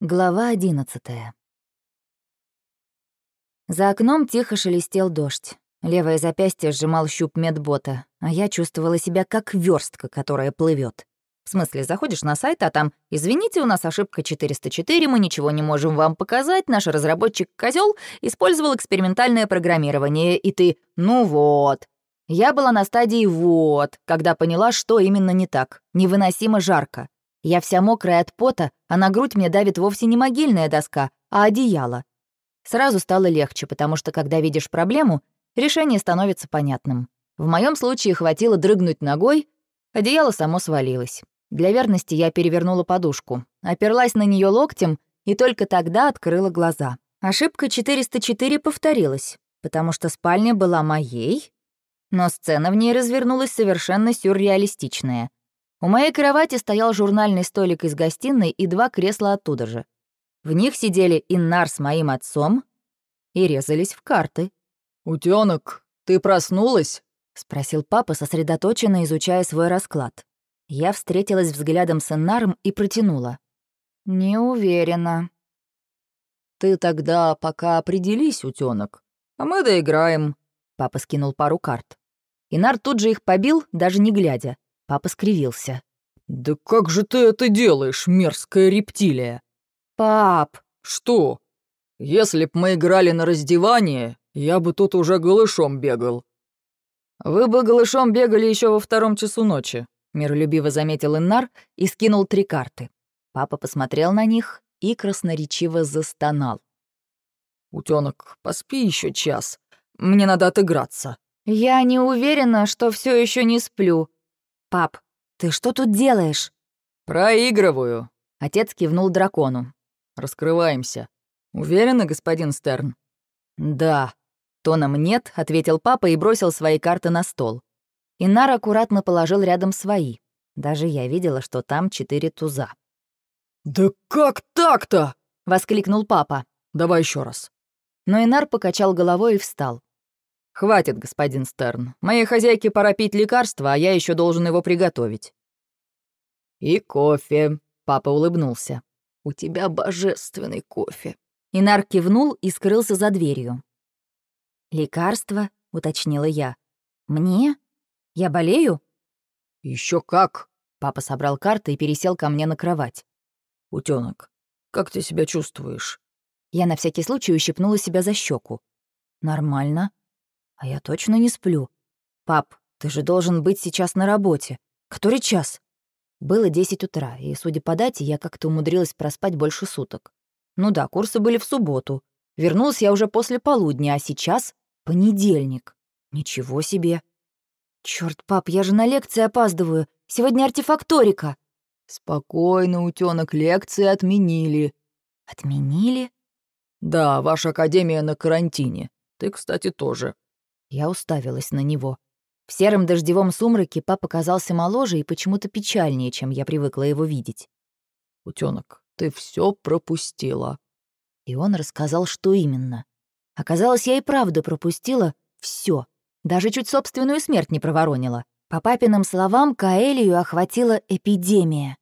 Глава одиннадцатая. За окном тихо шелестел дождь. Левое запястье сжимал щуп медбота, а я чувствовала себя как верстка, которая плывет. В смысле, заходишь на сайт, а там «Извините, у нас ошибка 404, мы ничего не можем вам показать, наш разработчик козел использовал экспериментальное программирование», и ты «Ну вот». Я была на стадии «вот», когда поняла, что именно не так. Невыносимо жарко. Я вся мокрая от пота, а на грудь мне давит вовсе не могильная доска, а одеяло. Сразу стало легче, потому что, когда видишь проблему, решение становится понятным. В моем случае хватило дрыгнуть ногой, одеяло само свалилось. Для верности я перевернула подушку, оперлась на нее локтем и только тогда открыла глаза. Ошибка 404 повторилась, потому что спальня была моей, но сцена в ней развернулась совершенно сюрреалистичная — у моей кровати стоял журнальный столик из гостиной и два кресла оттуда же. В них сидели Иннар с моим отцом и резались в карты. «Утёнок, ты проснулась?» — спросил папа, сосредоточенно изучая свой расклад. Я встретилась взглядом с Иннаром и протянула. «Не уверена». «Ты тогда пока определись, утёнок, а мы доиграем». Папа скинул пару карт. Инар тут же их побил, даже не глядя. Папа скривился. «Да как же ты это делаешь, мерзкая рептилия?» «Пап!» «Что? Если б мы играли на раздевание, я бы тут уже голышом бегал». «Вы бы голышом бегали еще во втором часу ночи», — миролюбиво заметил Иннар и скинул три карты. Папа посмотрел на них и красноречиво застонал. «Утёнок, поспи еще час. Мне надо отыграться». «Я не уверена, что все еще не сплю», «Пап, ты что тут делаешь?» «Проигрываю», — отец кивнул дракону. «Раскрываемся. Уверены, господин Стерн?» «Да». Тоном «нет», — ответил папа и бросил свои карты на стол. Инар аккуратно положил рядом свои. Даже я видела, что там четыре туза. «Да как так-то?» — воскликнул папа. «Давай еще раз». Но Инар покачал головой и встал. «Хватит, господин Стерн. Моей хозяйке пора пить лекарство, а я еще должен его приготовить». «И кофе», — папа улыбнулся. «У тебя божественный кофе». Инар кивнул и скрылся за дверью. «Лекарство?» — уточнила я. «Мне? Я болею?» Еще как!» Папа собрал карты и пересел ко мне на кровать. «Утёнок, как ты себя чувствуешь?» Я на всякий случай ущипнула себя за щеку. «Нормально. А я точно не сплю. Пап, ты же должен быть сейчас на работе. Который час? Было 10 утра, и, судя по дате, я как-то умудрилась проспать больше суток. Ну да, курсы были в субботу. Вернулась я уже после полудня, а сейчас — понедельник. Ничего себе. Черт, пап, я же на лекции опаздываю. Сегодня артефакторика. Спокойно, утёнок, лекции отменили. Отменили? Да, ваша академия на карантине. Ты, кстати, тоже. Я уставилась на него. В сером дождевом сумраке папа казался моложе и почему-то печальнее, чем я привыкла его видеть. «Утёнок, ты все пропустила». И он рассказал, что именно. Оказалось, я и правда пропустила все, Даже чуть собственную смерть не проворонила. По папиным словам, Каэлию охватила эпидемия.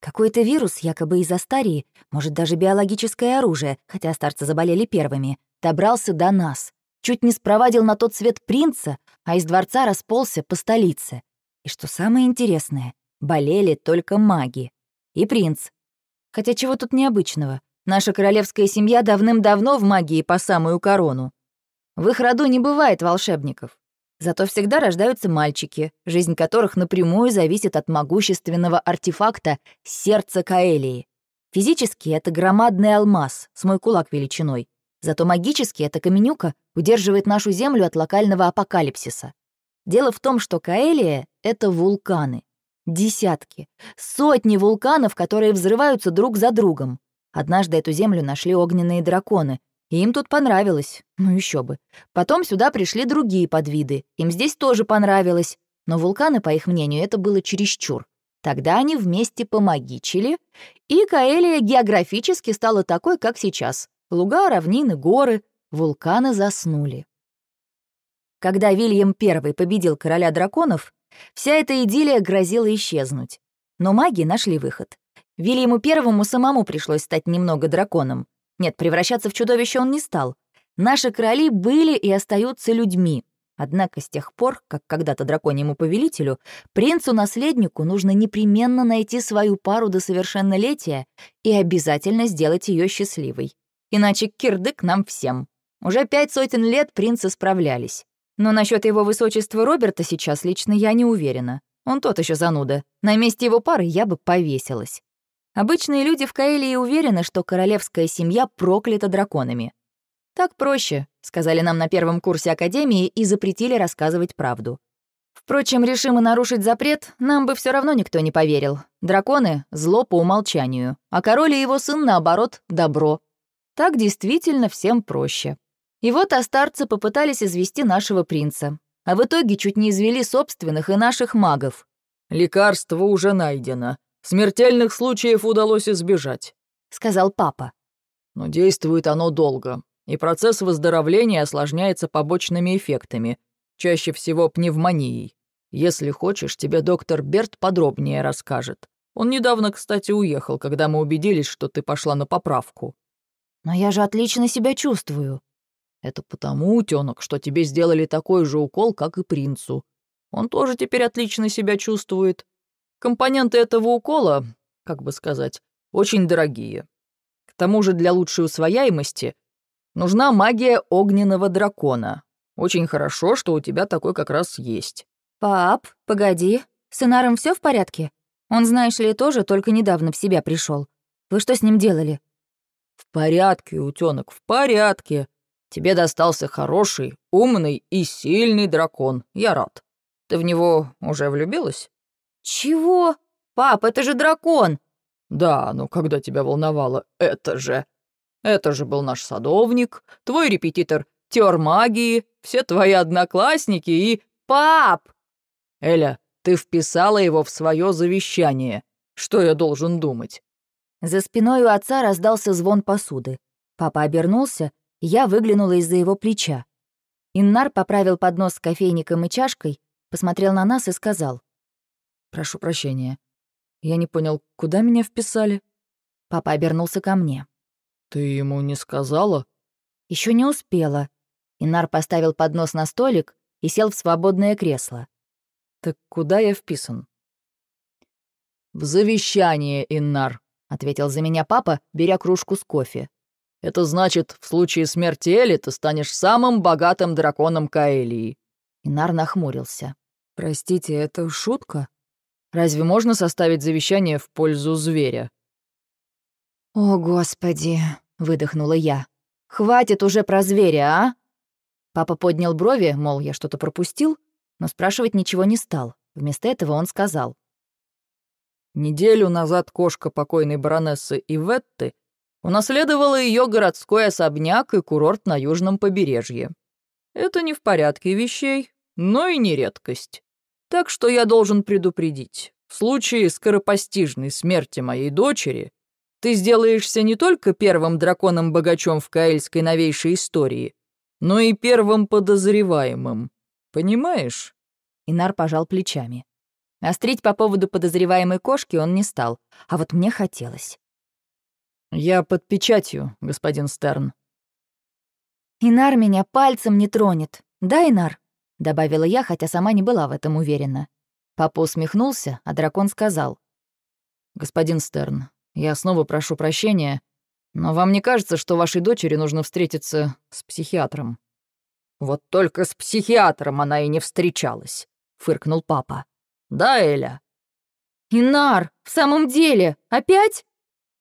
Какой-то вирус, якобы из Астарии, может, даже биологическое оружие, хотя старцы заболели первыми, добрался до нас чуть не спровадил на тот свет принца, а из дворца расползся по столице. И что самое интересное, болели только маги. И принц. Хотя чего тут необычного? Наша королевская семья давным-давно в магии по самую корону. В их роду не бывает волшебников. Зато всегда рождаются мальчики, жизнь которых напрямую зависит от могущественного артефакта сердца Каэлии. Физически это громадный алмаз с мой кулак величиной, Зато магически эта каменюка удерживает нашу Землю от локального апокалипсиса. Дело в том, что Каэлия — это вулканы. Десятки, сотни вулканов, которые взрываются друг за другом. Однажды эту землю нашли огненные драконы, и им тут понравилось. Ну еще бы. Потом сюда пришли другие подвиды, им здесь тоже понравилось. Но вулканы, по их мнению, это было чересчур. Тогда они вместе помогичили, и Каэлия географически стала такой, как сейчас. Луга, равнины, горы, вулканы заснули. Когда Вильям I победил короля драконов, вся эта идиллия грозила исчезнуть. Но маги нашли выход. Вильяму Первому самому пришлось стать немного драконом. Нет, превращаться в чудовище он не стал. Наши короли были и остаются людьми. Однако с тех пор, как когда-то драконьему повелителю, принцу-наследнику нужно непременно найти свою пару до совершеннолетия и обязательно сделать ее счастливой. Иначе кирдык нам всем. Уже пять сотен лет принцы справлялись. Но насчет его высочества Роберта сейчас лично я не уверена. Он тот еще зануда. На месте его пары я бы повесилась. Обычные люди в Каэлии уверены, что королевская семья проклята драконами. «Так проще», — сказали нам на первом курсе Академии и запретили рассказывать правду. Впрочем, решим мы нарушить запрет, нам бы все равно никто не поверил. Драконы — зло по умолчанию, а король и его сын, наоборот, — добро. Так действительно всем проще. И вот астарцы попытались извести нашего принца, а в итоге чуть не извели собственных и наших магов. «Лекарство уже найдено», Смертельных случаев удалось избежать», — сказал папа. «Но действует оно долго, и процесс выздоровления осложняется побочными эффектами, чаще всего пневмонией. Если хочешь, тебе доктор Берт подробнее расскажет. Он недавно, кстати, уехал, когда мы убедились, что ты пошла на поправку». «Но я же отлично себя чувствую». «Это потому, утёнок, что тебе сделали такой же укол, как и принцу. Он тоже теперь отлично себя чувствует. Компоненты этого укола, как бы сказать, очень дорогие. К тому же для лучшей усвояемости нужна магия огненного дракона. Очень хорошо, что у тебя такой как раз есть. «Пап, погоди, с Инаром все в порядке? Он, знаешь ли, тоже только недавно в себя пришел. Вы что с ним делали?» «В порядке, утенок, в порядке. Тебе достался хороший, умный и сильный дракон. Я рад. Ты в него уже влюбилась?» «Чего? Пап, это же дракон!» «Да, но когда тебя волновало, это же... Это же был наш садовник, твой репетитор теор магии, все твои одноклассники и... Пап!» «Эля, ты вписала его в свое завещание. Что я должен думать?» За спиной у отца раздался звон посуды. Папа обернулся, я выглянула из-за его плеча. Иннар поправил поднос с кофейником и чашкой, посмотрел на нас и сказал. «Прошу прощения. Я не понял, куда меня вписали?» Папа обернулся ко мне. «Ты ему не сказала?» Еще не успела. Инар поставил поднос на столик и сел в свободное кресло. «Так куда я вписан?» «В завещание, Иннар», — ответил за меня папа, беря кружку с кофе. «Это значит, в случае смерти Эли ты станешь самым богатым драконом Каэлии». Инар нахмурился. «Простите, это шутка?» Разве можно составить завещание в пользу зверя?» «О, Господи!» — выдохнула я. «Хватит уже про зверя, а?» Папа поднял брови, мол, я что-то пропустил, но спрашивать ничего не стал. Вместо этого он сказал. «Неделю назад кошка покойной баронессы Иветты унаследовала ее городской особняк и курорт на южном побережье. Это не в порядке вещей, но и не редкость. Так что я должен предупредить. В случае скоропостижной смерти моей дочери ты сделаешься не только первым драконом-богачом в каэльской новейшей истории, но и первым подозреваемым. Понимаешь?» Инар пожал плечами. Острить по поводу подозреваемой кошки он не стал, а вот мне хотелось. «Я под печатью, господин Стерн». «Инар меня пальцем не тронет. Да, Инар?» добавила я, хотя сама не была в этом уверена. Папа усмехнулся, а дракон сказал. «Господин Стерн, я снова прошу прощения, но вам не кажется, что вашей дочери нужно встретиться с психиатром?» «Вот только с психиатром она и не встречалась», — фыркнул папа. «Да, Эля?» «Инар, в самом деле, опять?»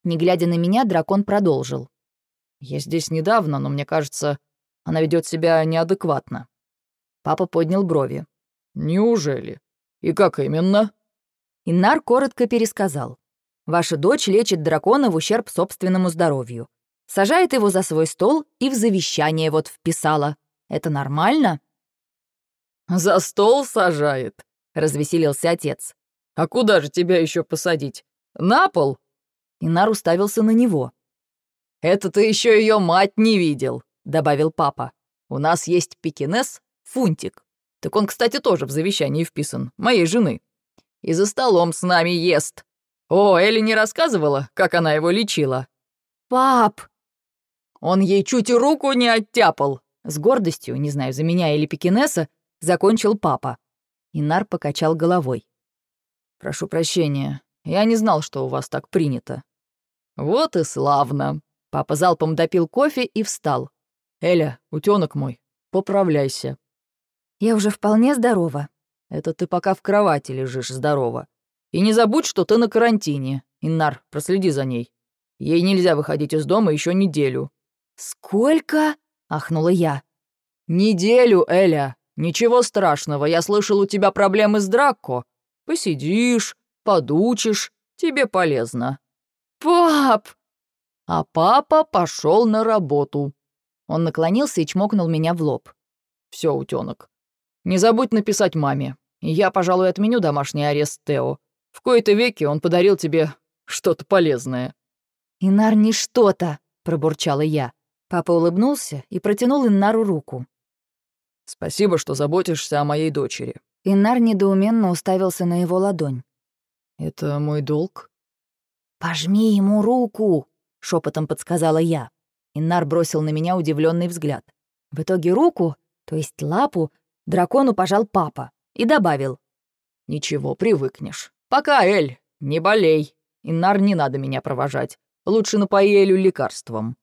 Не глядя на меня, дракон продолжил. «Я здесь недавно, но мне кажется, она ведет себя неадекватно. Папа поднял брови. «Неужели? И как именно?» Иннар коротко пересказал. «Ваша дочь лечит дракона в ущерб собственному здоровью. Сажает его за свой стол и в завещание вот вписала. Это нормально?» «За стол сажает», — развеселился отец. «А куда же тебя еще посадить? На пол?» Инар уставился на него. «Это ты еще ее мать не видел», — добавил папа. «У нас есть пекинес Фунтик. Так он, кстати, тоже в завещании вписан, моей жены. И за столом с нами ест. О, Элли не рассказывала, как она его лечила? «Пап!» Он ей чуть и руку не оттяпал. С гордостью, не знаю, за меня или пекинеса, закончил папа. Инар покачал головой. «Прошу прощения, я не знал, что у вас так принято». «Вот и славно». Папа залпом допил кофе и встал. «Эля, утёнок мой, поправляйся». «Я уже вполне здорова». «Это ты пока в кровати лежишь здорова. И не забудь, что ты на карантине. Иннар, проследи за ней. Ей нельзя выходить из дома еще неделю». «Сколько?» — ахнула я. «Неделю, Эля. Ничего страшного, я слышал, у тебя проблемы с Драко. Посидишь, подучишь, тебе полезно». «Пап!» А папа пошел на работу. Он наклонился и чмокнул меня в лоб. Все, утенок. Не забудь написать маме. Я, пожалуй, отменю домашний арест Тео. В кои-то веки он подарил тебе что-то полезное». «Инар не что-то», — пробурчала я. Папа улыбнулся и протянул Иннару руку. «Спасибо, что заботишься о моей дочери». Иннар недоуменно уставился на его ладонь. «Это мой долг?» «Пожми ему руку», — шепотом подсказала я. Иннар бросил на меня удивленный взгляд. В итоге руку, то есть лапу, дракону пожал папа и добавил. «Ничего, привыкнешь. Пока, Эль, не болей. Инар не надо меня провожать. Лучше напои Элю лекарством».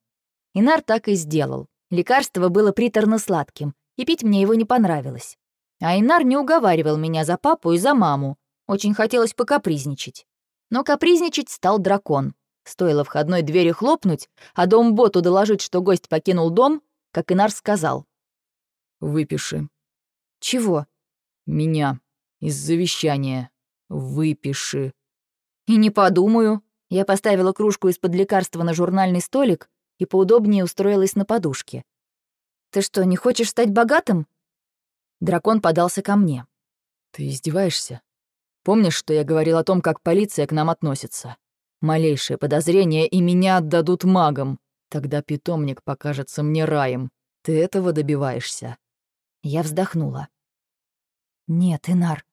Инар так и сделал. Лекарство было приторно-сладким, и пить мне его не понравилось. А Инар не уговаривал меня за папу и за маму. Очень хотелось покапризничать. Но капризничать стал дракон. Стоило входной двери хлопнуть, а дом-боту доложить, что гость покинул дом, как Инар сказал. «Выпиши». «Чего?» «Меня. Из завещания. Выпиши». «И не подумаю». Я поставила кружку из-под лекарства на журнальный столик и поудобнее устроилась на подушке. «Ты что, не хочешь стать богатым?» Дракон подался ко мне. «Ты издеваешься? Помнишь, что я говорил о том, как полиция к нам относится? Малейшее подозрение, и меня отдадут магам. Тогда питомник покажется мне раем. Ты этого добиваешься». Я вздохнула. «Нет, Инар,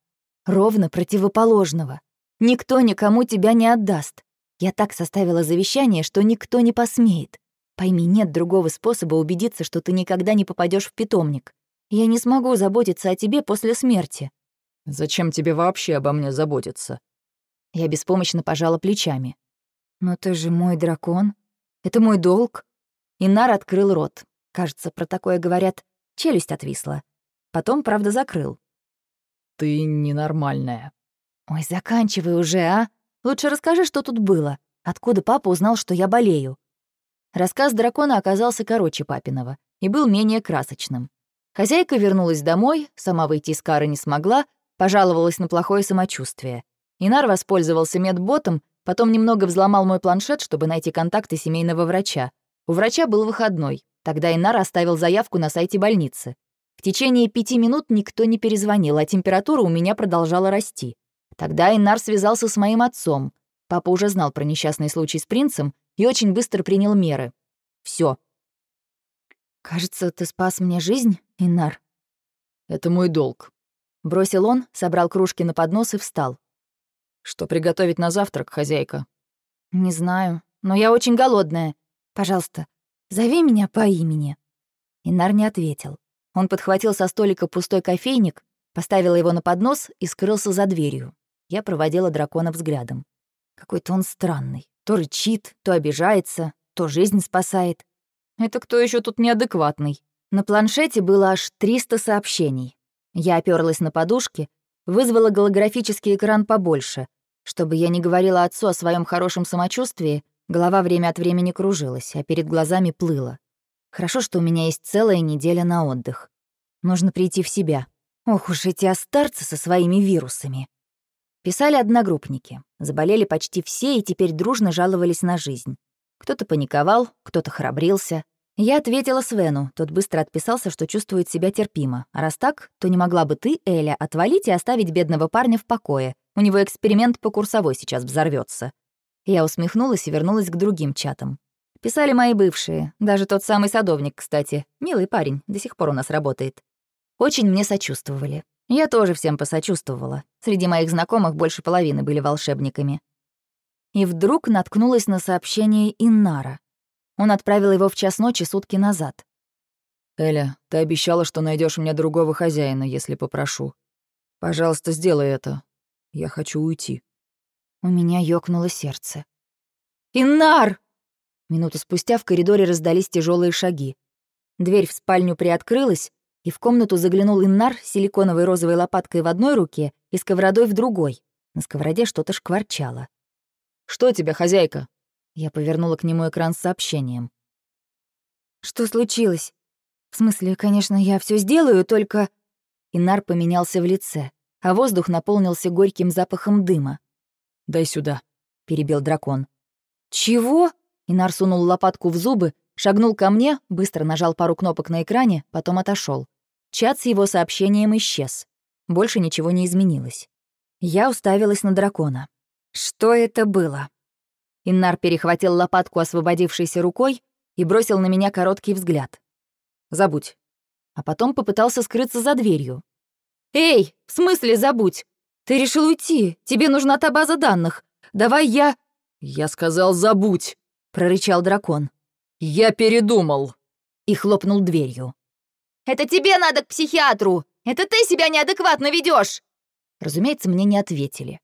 ровно противоположного. Никто никому тебя не отдаст. Я так составила завещание, что никто не посмеет. Пойми, нет другого способа убедиться, что ты никогда не попадешь в питомник. Я не смогу заботиться о тебе после смерти». «Зачем тебе вообще обо мне заботиться?» Я беспомощно пожала плечами. «Но ты же мой дракон. Это мой долг». Инар открыл рот. Кажется, про такое говорят, челюсть отвисла. Потом, правда, закрыл. «Ты ненормальная». «Ой, заканчивай уже, а? Лучше расскажи, что тут было. Откуда папа узнал, что я болею?» Рассказ дракона оказался короче папиного и был менее красочным. Хозяйка вернулась домой, сама выйти из кары не смогла, пожаловалась на плохое самочувствие. Инар воспользовался медботом, потом немного взломал мой планшет, чтобы найти контакты семейного врача. У врача был выходной. Тогда Инар оставил заявку на сайте больницы. В течение пяти минут никто не перезвонил, а температура у меня продолжала расти. Тогда Инар связался с моим отцом. Папа уже знал про несчастный случай с принцем и очень быстро принял меры. Все. «Кажется, ты спас мне жизнь, Инар». «Это мой долг», — бросил он, собрал кружки на поднос и встал. «Что приготовить на завтрак, хозяйка?» «Не знаю, но я очень голодная. Пожалуйста, зови меня по имени». Инар не ответил. Он подхватил со столика пустой кофейник, поставил его на поднос и скрылся за дверью. Я проводила дракона взглядом. Какой-то он странный. То рычит, то обижается, то жизнь спасает. Это кто еще тут неадекватный? На планшете было аж 300 сообщений. Я оперлась на подушки, вызвала голографический экран побольше. Чтобы я не говорила отцу о своем хорошем самочувствии, голова время от времени кружилась, а перед глазами плыла. Хорошо, что у меня есть целая неделя на отдых. Нужно прийти в себя. Ох уж эти остарцы со своими вирусами. Писали одногруппники. Заболели почти все и теперь дружно жаловались на жизнь. Кто-то паниковал, кто-то храбрился. Я ответила Свену, тот быстро отписался, что чувствует себя терпимо. А раз так, то не могла бы ты, Эля, отвалить и оставить бедного парня в покое. У него эксперимент по курсовой сейчас взорвется. Я усмехнулась и вернулась к другим чатам. Писали мои бывшие, даже тот самый садовник, кстати. Милый парень, до сих пор у нас работает. Очень мне сочувствовали. Я тоже всем посочувствовала. Среди моих знакомых больше половины были волшебниками. и вдруг наткнулась на сообщение Иннара. Он отправил его в час ночи сутки назад. «Эля, ты обещала, что найдешь мне другого хозяина, если попрошу. Пожалуйста, сделай это. Я хочу уйти». У меня ёкнуло сердце. «Иннар!» Минуту спустя в коридоре раздались тяжелые шаги. Дверь в спальню приоткрылась, и в комнату заглянул Иннар с силиконовой розовой лопаткой в одной руке и сковородой в другой. На сковороде что-то шкварчало. «Что тебе, хозяйка?» Я повернула к нему экран с сообщением. «Что случилось? В смысле, конечно, я все сделаю, только...» Инар поменялся в лице, а воздух наполнился горьким запахом дыма. «Дай сюда», — перебил дракон. «Чего?» Инар сунул лопатку в зубы, шагнул ко мне, быстро нажал пару кнопок на экране, потом отошел. Чат с его сообщением исчез. Больше ничего не изменилось. Я уставилась на дракона. Что это было? Иннар перехватил лопатку освободившейся рукой и бросил на меня короткий взгляд. «Забудь». А потом попытался скрыться за дверью. «Эй, в смысле забудь? Ты решил уйти, тебе нужна та база данных. Давай я...» «Я сказал, забудь», — прорычал дракон. «Я передумал». И хлопнул дверью. «Это тебе надо к психиатру! Это ты себя неадекватно ведешь. Разумеется, мне не ответили.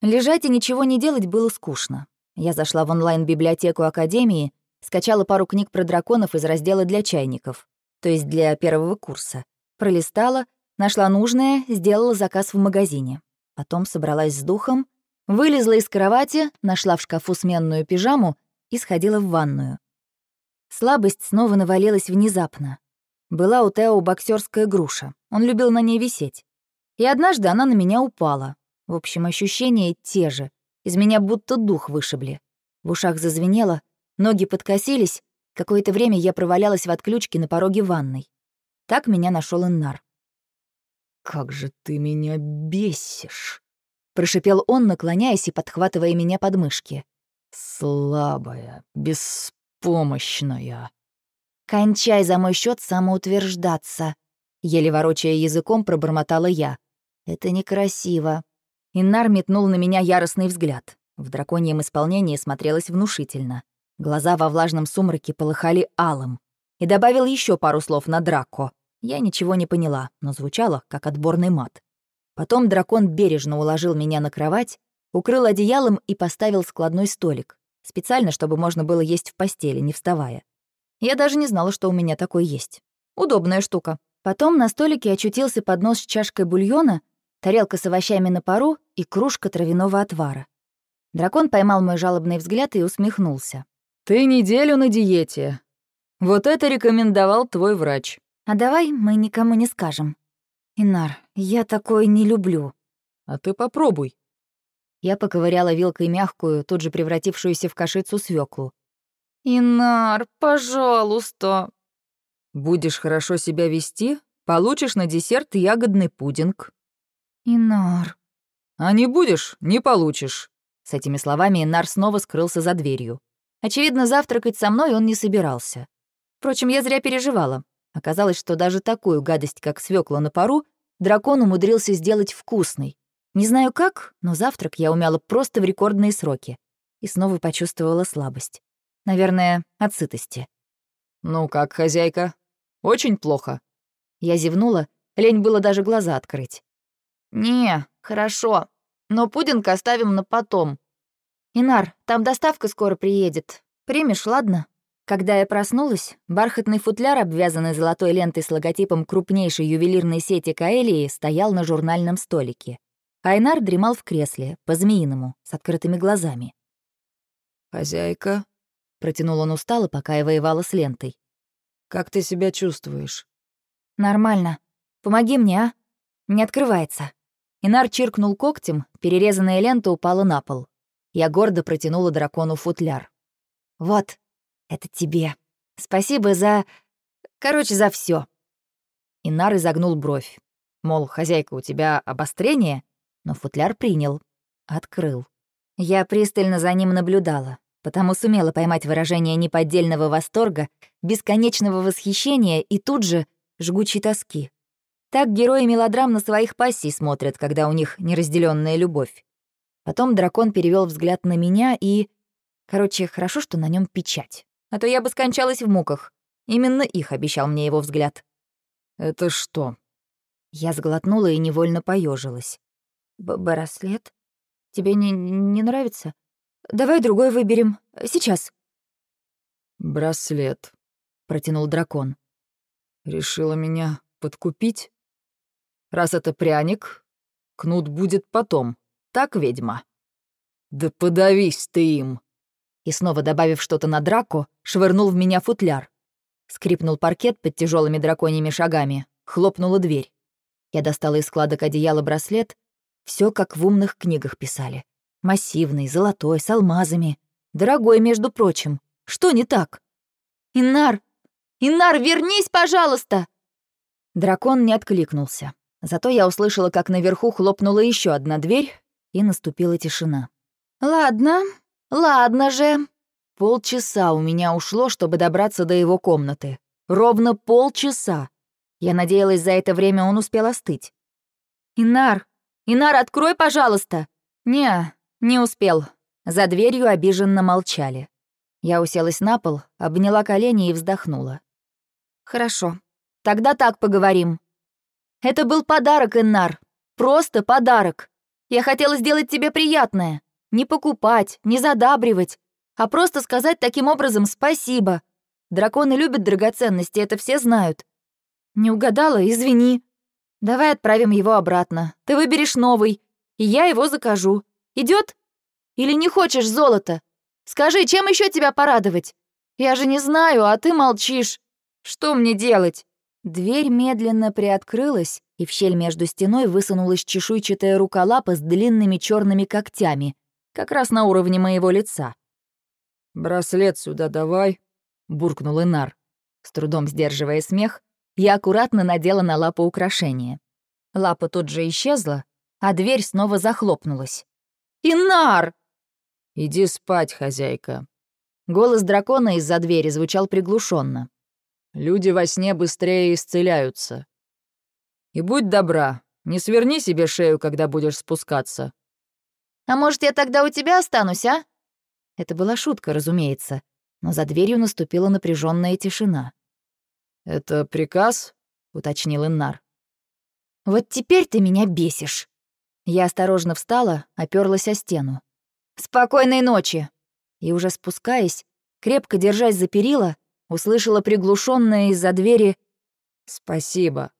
Лежать и ничего не делать было скучно. Я зашла в онлайн-библиотеку Академии, скачала пару книг про драконов из раздела для чайников, то есть для первого курса. Пролистала, нашла нужное, сделала заказ в магазине. Потом собралась с духом, вылезла из кровати, нашла в шкафу сменную пижаму и сходила в ванную. Слабость снова навалилась внезапно. Была у Тео боксерская груша, он любил на ней висеть. И однажды она на меня упала. В общем, ощущения те же. Из меня будто дух вышибли. В ушах зазвенело, ноги подкосились. Какое-то время я провалялась в отключке на пороге ванной. Так меня нашел Иннар. «Как же ты меня бесишь!» — прошипел он, наклоняясь и подхватывая меня под мышки. «Слабая, беспомощная». «Кончай за мой счет самоутверждаться», — еле ворочая языком пробормотала я. Это некрасиво. Иннар метнул на меня яростный взгляд. В драконьем исполнении смотрелось внушительно. Глаза во влажном сумраке полыхали алым. И добавил еще пару слов на драко. Я ничего не поняла, но звучало, как отборный мат. Потом дракон бережно уложил меня на кровать, укрыл одеялом и поставил складной столик. Специально, чтобы можно было есть в постели, не вставая. Я даже не знала, что у меня такой есть. Удобная штука. Потом на столике очутился поднос с чашкой бульона тарелка с овощами на пару и кружка травяного отвара. Дракон поймал мой жалобный взгляд и усмехнулся. «Ты неделю на диете. Вот это рекомендовал твой врач». «А давай мы никому не скажем. Инар, я такое не люблю». «А ты попробуй». Я поковыряла вилкой мягкую, тут же превратившуюся в кашицу свеклу. «Инар, пожалуйста». «Будешь хорошо себя вести, получишь на десерт ягодный пудинг». «Инар...» «А не будешь — не получишь». С этими словами Инар снова скрылся за дверью. Очевидно, завтракать со мной он не собирался. Впрочем, я зря переживала. Оказалось, что даже такую гадость, как свекла на пару, дракон умудрился сделать вкусной. Не знаю как, но завтрак я умяла просто в рекордные сроки. И снова почувствовала слабость. Наверное, от сытости. «Ну как, хозяйка? Очень плохо?» Я зевнула, лень было даже глаза открыть. «Не, хорошо. Но пудинг оставим на потом». «Инар, там доставка скоро приедет. Примешь, ладно?» Когда я проснулась, бархатный футляр, обвязанный золотой лентой с логотипом крупнейшей ювелирной сети Каэлии, стоял на журнальном столике. Айнар дремал в кресле, по-змеиному, с открытыми глазами. «Хозяйка», — протянул он устало, пока я воевала с лентой. «Как ты себя чувствуешь?» «Нормально. Помоги мне, а? Не открывается». Инар чиркнул когтем, перерезанная лента упала на пол. Я гордо протянула дракону футляр. «Вот, это тебе. Спасибо за... Короче, за все. Инар изогнул бровь. Мол, хозяйка, у тебя обострение? Но футляр принял. Открыл. Я пристально за ним наблюдала, потому сумела поймать выражение неподдельного восторга, бесконечного восхищения и тут же жгучей тоски. Так герои мелодрам на своих пассий смотрят, когда у них неразделенная любовь. Потом дракон перевел взгляд на меня и... Короче, хорошо, что на нем печать. А то я бы скончалась в муках. Именно их обещал мне его взгляд. «Это что?» Я сглотнула и невольно поежилась. «Браслет? Тебе не, не нравится? Давай другой выберем. Сейчас». «Браслет», — протянул дракон. «Решила меня подкупить? Раз это пряник, кнут будет потом, так, ведьма?» «Да подавись ты им!» И снова добавив что-то на драку, швырнул в меня футляр. Скрипнул паркет под тяжелыми драконьими шагами, хлопнула дверь. Я достала из складок одеяла браслет. Все как в умных книгах писали. Массивный, золотой, с алмазами. Дорогой, между прочим. Что не так? «Инар! Инар, вернись, пожалуйста!» Дракон не откликнулся. Зато я услышала, как наверху хлопнула еще одна дверь, и наступила тишина. «Ладно, ладно же». Полчаса у меня ушло, чтобы добраться до его комнаты. Ровно полчаса. Я надеялась, за это время он успел остыть. «Инар! Инар, открой, пожалуйста!» «Не, не успел». За дверью обиженно молчали. Я уселась на пол, обняла колени и вздохнула. «Хорошо. Тогда так поговорим. Это был подарок, Иннар. Просто подарок. Я хотела сделать тебе приятное. Не покупать, не задабривать, а просто сказать таким образом спасибо. Драконы любят драгоценности, это все знают. Не угадала, извини. Давай отправим его обратно. Ты выберешь новый, и я его закажу. Идет? Или не хочешь золота? Скажи, чем еще тебя порадовать? Я же не знаю, а ты молчишь. Что мне делать? Дверь медленно приоткрылась, и в щель между стеной высунулась чешуйчатая рука лапа с длинными черными когтями, как раз на уровне моего лица. «Браслет сюда давай», — буркнул Инар. С трудом сдерживая смех, я аккуратно надела на лапу украшение. Лапа тут же исчезла, а дверь снова захлопнулась. «Инар!» «Иди спать, хозяйка». Голос дракона из-за двери звучал приглушенно. «Люди во сне быстрее исцеляются. И будь добра, не сверни себе шею, когда будешь спускаться». «А может, я тогда у тебя останусь, а?» Это была шутка, разумеется, но за дверью наступила напряженная тишина. «Это приказ?» — уточнил Иннар. «Вот теперь ты меня бесишь!» Я осторожно встала, оперлась о стену. «Спокойной ночи!» И уже спускаясь, крепко держась за перила, услышала приглушенное из-за двери «Спасибо».